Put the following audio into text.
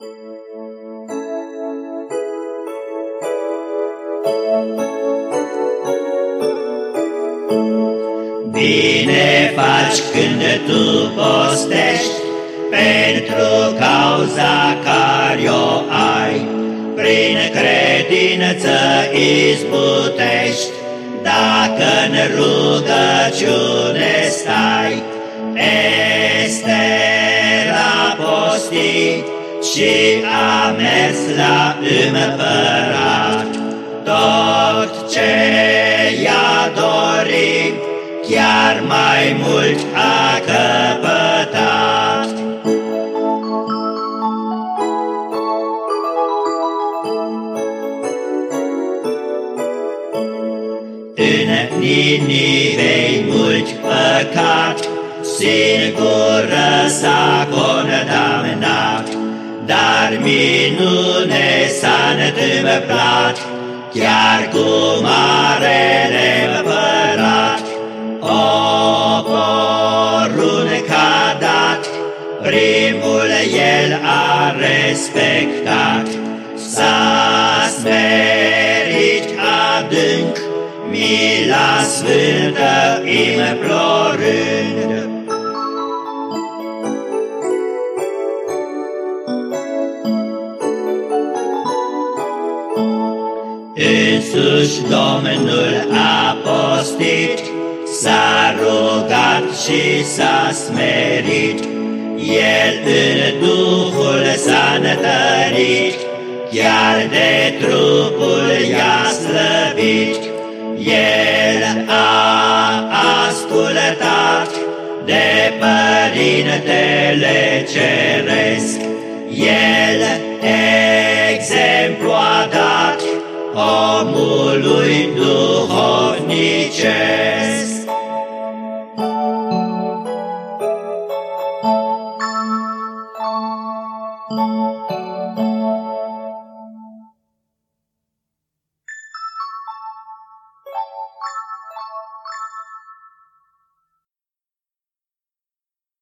Bine faci când tu postești pentru cauza care o ai, prin credință izbutești, dacă în rugăciune stai. Ester a postit și a mers la împărat, tot ce i-a dorit, chiar mai mult a căpătat. În Ninivei mult păcat, Singură s-a condamnat, Dar minune s-a întâmplat, Chiar cu marele împărat. O porunca dat, Primul el a respectat, S-a smerit adânc, Mila sfântă implorând. Însuși Domnul a postit, S-a rugat și s-a smerit, El în Duhul s-a întărit, Chiar de trupul i-a slăbit. El a ascultat de Părintele Ceresc, El exemplu a dat omului duhovnicesc.